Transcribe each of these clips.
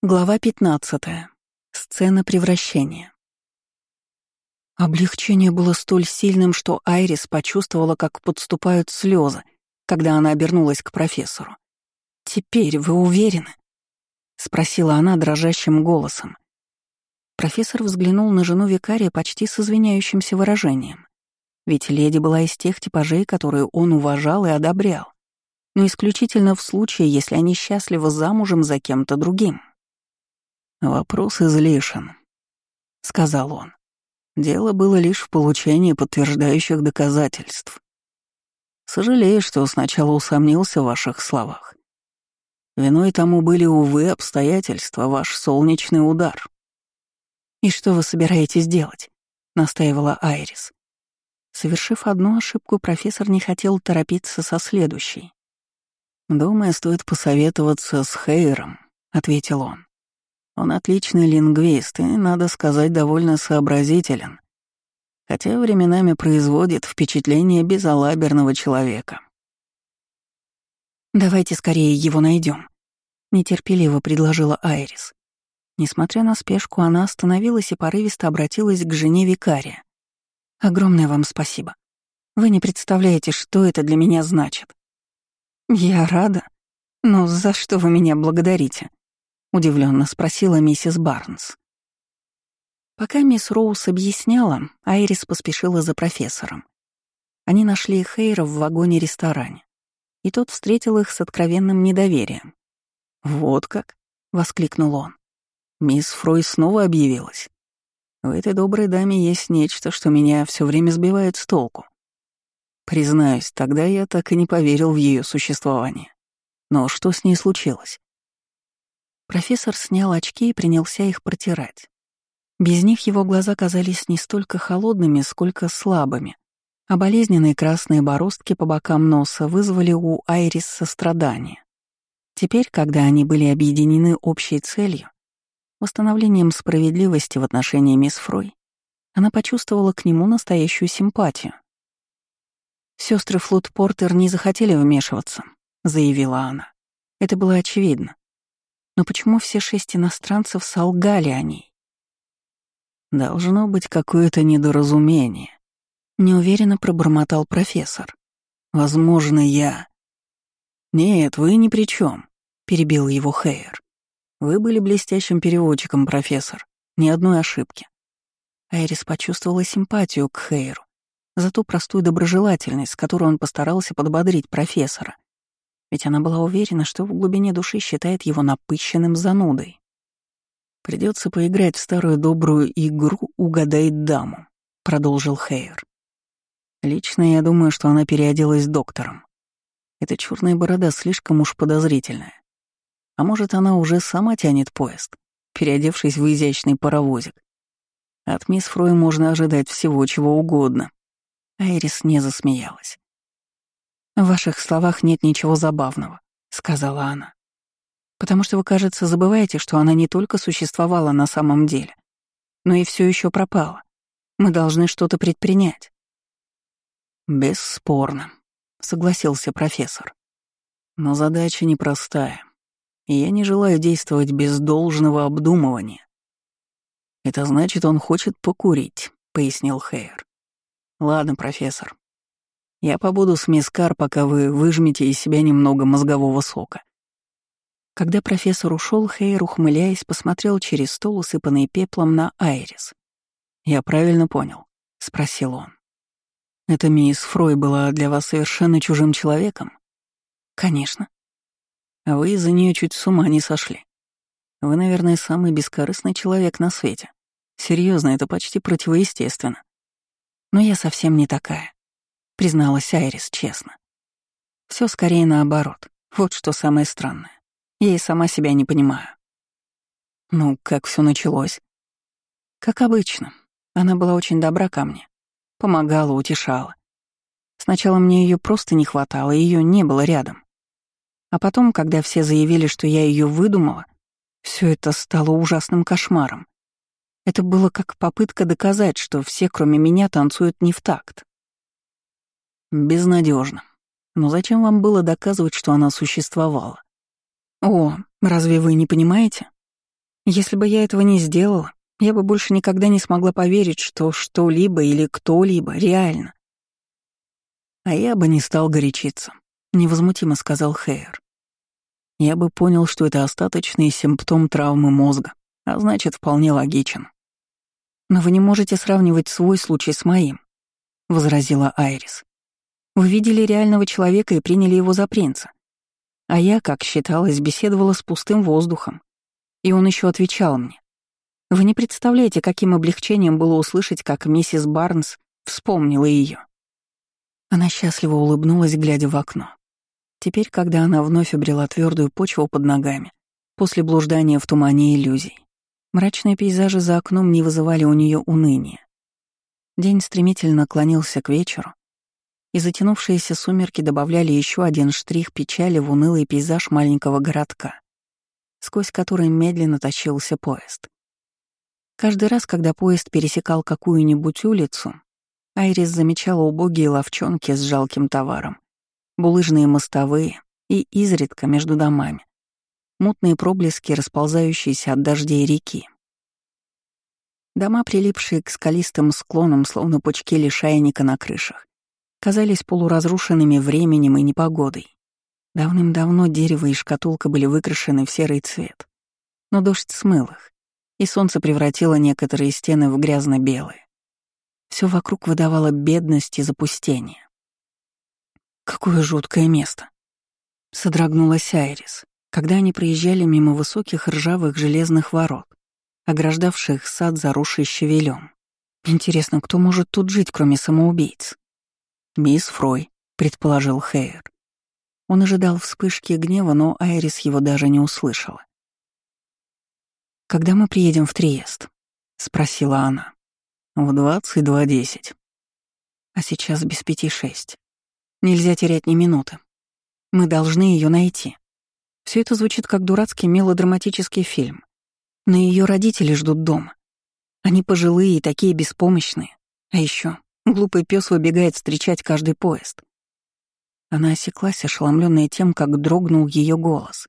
Глава 15. Сцена превращения. Облегчение было столь сильным, что Айрис почувствовала, как подступают слезы, когда она обернулась к профессору. «Теперь вы уверены?» — спросила она дрожащим голосом. Профессор взглянул на жену викария почти с извиняющимся выражением. Ведь леди была из тех типажей, которые он уважал и одобрял, но исключительно в случае, если они счастливы замужем за кем-то другим. «Вопрос излишен», — сказал он. «Дело было лишь в получении подтверждающих доказательств. Сожалею, что сначала усомнился в ваших словах. Виной тому были, увы, обстоятельства, ваш солнечный удар». «И что вы собираетесь делать?» — настаивала Айрис. Совершив одну ошибку, профессор не хотел торопиться со следующей. «Думаю, стоит посоветоваться с Хейером», — ответил он. Он отличный лингвист и, надо сказать, довольно сообразителен, хотя временами производит впечатление безалаберного человека. «Давайте скорее его найдем, нетерпеливо предложила Айрис. Несмотря на спешку, она остановилась и порывисто обратилась к жене викария. «Огромное вам спасибо. Вы не представляете, что это для меня значит». «Я рада. Но за что вы меня благодарите?» — удивленно спросила миссис Барнс. Пока мисс Роуз объясняла, Айрис поспешила за профессором. Они нашли Хейра в вагоне-ресторане, и тот встретил их с откровенным недоверием. «Вот как!» — воскликнул он. «Мисс Фрой снова объявилась. В этой доброй даме есть нечто, что меня все время сбивает с толку. Признаюсь, тогда я так и не поверил в ее существование. Но что с ней случилось? Профессор снял очки и принялся их протирать. Без них его глаза казались не столько холодными, сколько слабыми, а болезненные красные бороздки по бокам носа вызвали у Айрис сострадание. Теперь, когда они были объединены общей целью, восстановлением справедливости в отношении мисс Фрой, она почувствовала к нему настоящую симпатию. Сестры Флут Портер не захотели вмешиваться», — заявила она. Это было очевидно. Но почему все шесть иностранцев солгали о ней? «Должно быть какое-то недоразумение», — неуверенно пробормотал профессор. «Возможно, я...» «Нет, вы ни при чем, перебил его Хейер. «Вы были блестящим переводчиком, профессор. Ни одной ошибки». Айрис почувствовала симпатию к Хейеру за ту простую доброжелательность, с которой он постарался подбодрить профессора — ведь она была уверена, что в глубине души считает его напыщенным занудой. Придется поиграть в старую добрую игру «Угадай даму», — продолжил Хейер. Лично я думаю, что она переоделась доктором. Эта черная борода слишком уж подозрительная. А может, она уже сама тянет поезд, переодевшись в изящный паровозик. От мисс Фрой можно ожидать всего, чего угодно. Айрис не засмеялась. «В ваших словах нет ничего забавного», — сказала она. «Потому что вы, кажется, забываете, что она не только существовала на самом деле, но и все еще пропала. Мы должны что-то предпринять». «Бесспорно», — согласился профессор. «Но задача непростая, и я не желаю действовать без должного обдумывания». «Это значит, он хочет покурить», — пояснил Хейер. «Ладно, профессор, я побуду с мисс Кар, пока вы выжмете из себя немного мозгового сока». Когда профессор ушел, Хейр, ухмыляясь, посмотрел через стол, усыпанный пеплом, на Айрис. «Я правильно понял?» — спросил он. «Эта мисс Фрой была для вас совершенно чужим человеком?» «Конечно». «А вы из-за нее чуть с ума не сошли. Вы, наверное, самый бескорыстный человек на свете. Серьезно, это почти противоестественно. Но я совсем не такая призналась Айрис честно. Все скорее наоборот. Вот что самое странное. Я и сама себя не понимаю. Ну, как все началось? Как обычно. Она была очень добра ко мне. Помогала, утешала. Сначала мне ее просто не хватало, ее не было рядом. А потом, когда все заявили, что я ее выдумала, все это стало ужасным кошмаром. Это было как попытка доказать, что все, кроме меня, танцуют не в такт. Безнадежно. Но зачем вам было доказывать, что она существовала? О, разве вы не понимаете? Если бы я этого не сделала, я бы больше никогда не смогла поверить, что что-либо или кто-либо реально. А я бы не стал горячиться, невозмутимо сказал Хейер. Я бы понял, что это остаточный симптом травмы мозга, а значит, вполне логичен. Но вы не можете сравнивать свой случай с моим, возразила Айрис. Вы видели реального человека и приняли его за принца. А я, как считалось, беседовала с пустым воздухом. И он еще отвечал мне. Вы не представляете, каким облегчением было услышать, как миссис Барнс вспомнила ее. Она счастливо улыбнулась, глядя в окно. Теперь, когда она вновь обрела твердую почву под ногами, после блуждания в тумане иллюзий, мрачные пейзажи за окном не вызывали у нее уныния. День стремительно клонился к вечеру, и затянувшиеся сумерки добавляли еще один штрих печали в унылый пейзаж маленького городка, сквозь который медленно тащился поезд. Каждый раз, когда поезд пересекал какую-нибудь улицу, Айрис замечала убогие ловчонки с жалким товаром, булыжные мостовые и изредка между домами, мутные проблески, расползающиеся от дождей реки. Дома, прилипшие к скалистым склонам, словно пучки лишайника на крышах, казались полуразрушенными временем и непогодой. Давным-давно дерево и шкатулка были выкрашены в серый цвет, но дождь смыл их, и солнце превратило некоторые стены в грязно-белые. Все вокруг выдавало бедность и запустение. «Какое жуткое место!» — содрогнулась Айрис, когда они проезжали мимо высоких ржавых железных ворот, ограждавших сад, заросший щавелем. «Интересно, кто может тут жить, кроме самоубийц?» «Мисс Фрой», — предположил Хейер. Он ожидал вспышки гнева, но Айрис его даже не услышала. «Когда мы приедем в Триест?» — спросила она. «В двадцать два десять». «А сейчас без пяти шесть. Нельзя терять ни минуты. Мы должны ее найти. Все это звучит как дурацкий мелодраматический фильм. Но ее родители ждут дома. Они пожилые и такие беспомощные. А еще глупый пес выбегает встречать каждый поезд. Она осеклась, ошеломленная тем, как дрогнул ее голос.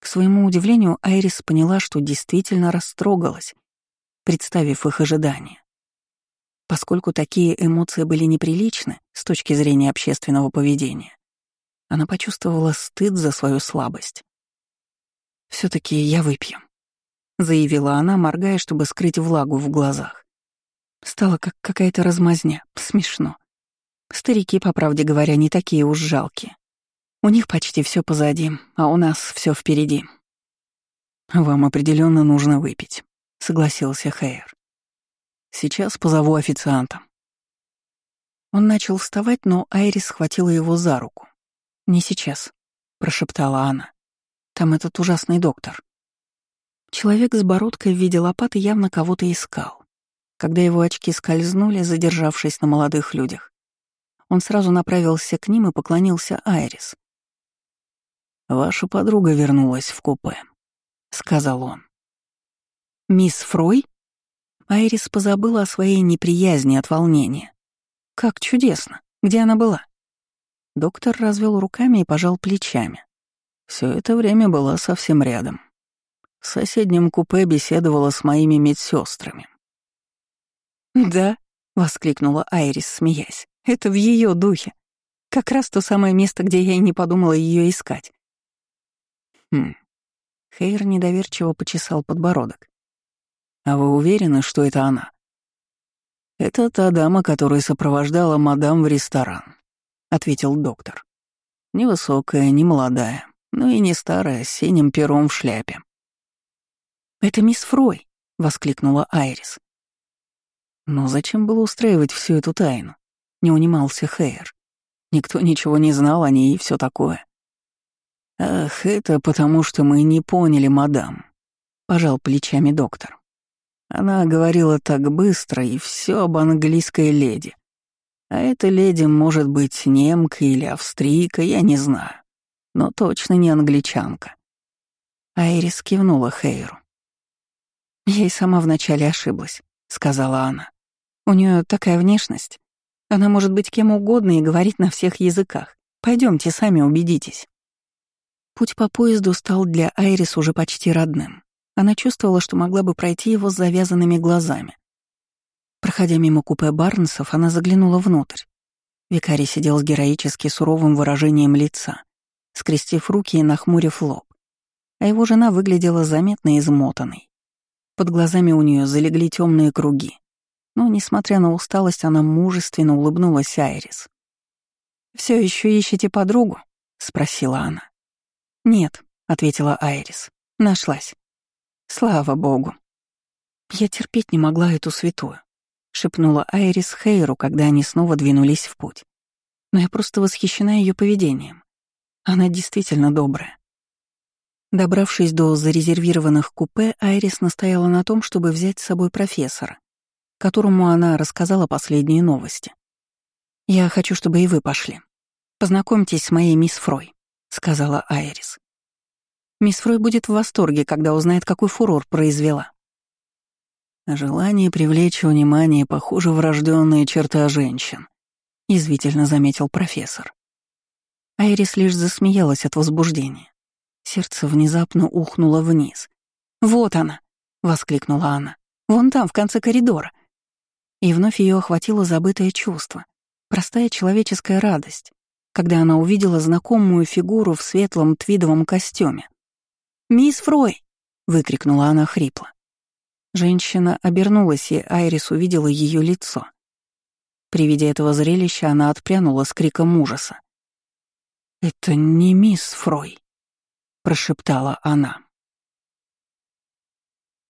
К своему удивлению, Айрис поняла, что действительно растрогалась, представив их ожидания. Поскольку такие эмоции были неприличны с точки зрения общественного поведения, она почувствовала стыд за свою слабость. все таки я выпью», — заявила она, моргая, чтобы скрыть влагу в глазах. Стало как какая-то размазня, смешно. Старики, по правде говоря, не такие уж жалкие. У них почти все позади, а у нас все впереди. Вам определенно нужно выпить, согласился Хейер. Сейчас позову официанта. Он начал вставать, но Айрис схватила его за руку. «Не сейчас», — прошептала она. «Там этот ужасный доктор». Человек с бородкой в виде лопаты явно кого-то искал. Когда его очки скользнули, задержавшись на молодых людях, он сразу направился к ним и поклонился Айрис. «Ваша подруга вернулась в купе», — сказал он. «Мисс Фрой?» Айрис позабыла о своей неприязни от волнения. «Как чудесно! Где она была?» Доктор развел руками и пожал плечами. Все это время была совсем рядом. В соседнем купе беседовала с моими медсестрами. «Да», — воскликнула Айрис, смеясь, — «это в ее духе. Как раз то самое место, где я и не подумала ее искать. Хм. Хейр недоверчиво почесал подбородок. А вы уверены, что это она? Это та дама, которая сопровождала мадам в ресторан, ответил доктор. Невысокая, не молодая, но и не старая, с синим пером в шляпе. «Это мисс Фрой!» — воскликнула Айрис. «Но зачем было устраивать всю эту тайну?» — не унимался Хейер. «Никто ничего не знал о ней и все такое. «Ах, это потому, что мы не поняли, мадам», — пожал плечами доктор. Она говорила так быстро, и все об английской леди. А эта леди может быть немка или австрийка, я не знаю. Но точно не англичанка. Айрис кивнула Хейру. «Я и сама вначале ошиблась», — сказала она. «У нее такая внешность. Она может быть кем угодно и говорить на всех языках. Пойдемте, сами убедитесь». Путь по поезду стал для Айрис уже почти родным. Она чувствовала, что могла бы пройти его с завязанными глазами. Проходя мимо купе Барнсов, она заглянула внутрь. Викарий сидел с героически суровым выражением лица, скрестив руки и нахмурив лоб. А его жена выглядела заметно измотанной. Под глазами у нее залегли темные круги. Но, несмотря на усталость, она мужественно улыбнулась Айрис. Все еще ищете подругу?» — спросила она. «Нет», — ответила Айрис. «Нашлась». «Слава богу». «Я терпеть не могла эту святую», — шепнула Айрис Хейру, когда они снова двинулись в путь. «Но я просто восхищена ее поведением. Она действительно добрая». Добравшись до зарезервированных купе, Айрис настояла на том, чтобы взять с собой профессора, которому она рассказала последние новости. «Я хочу, чтобы и вы пошли. Познакомьтесь с моей мисс Фрой», — сказала Айрис. «Мисс Фрой будет в восторге, когда узнает, какой фурор произвела». «Желание привлечь внимание, похоже, врожденные черта женщин», — язвительно заметил профессор. Айрис лишь засмеялась от возбуждения. Сердце внезапно ухнуло вниз. «Вот она!» — воскликнула она. «Вон там, в конце коридора!» И вновь ее охватило забытое чувство. Простая человеческая радость, когда она увидела знакомую фигуру в светлом твидовом костюме. «Мисс Фрой!» — выкрикнула она хрипло. Женщина обернулась, и Айрис увидела ее лицо. При виде этого зрелища она отпрянула с криком ужаса. «Это не мисс Фрой», — прошептала она.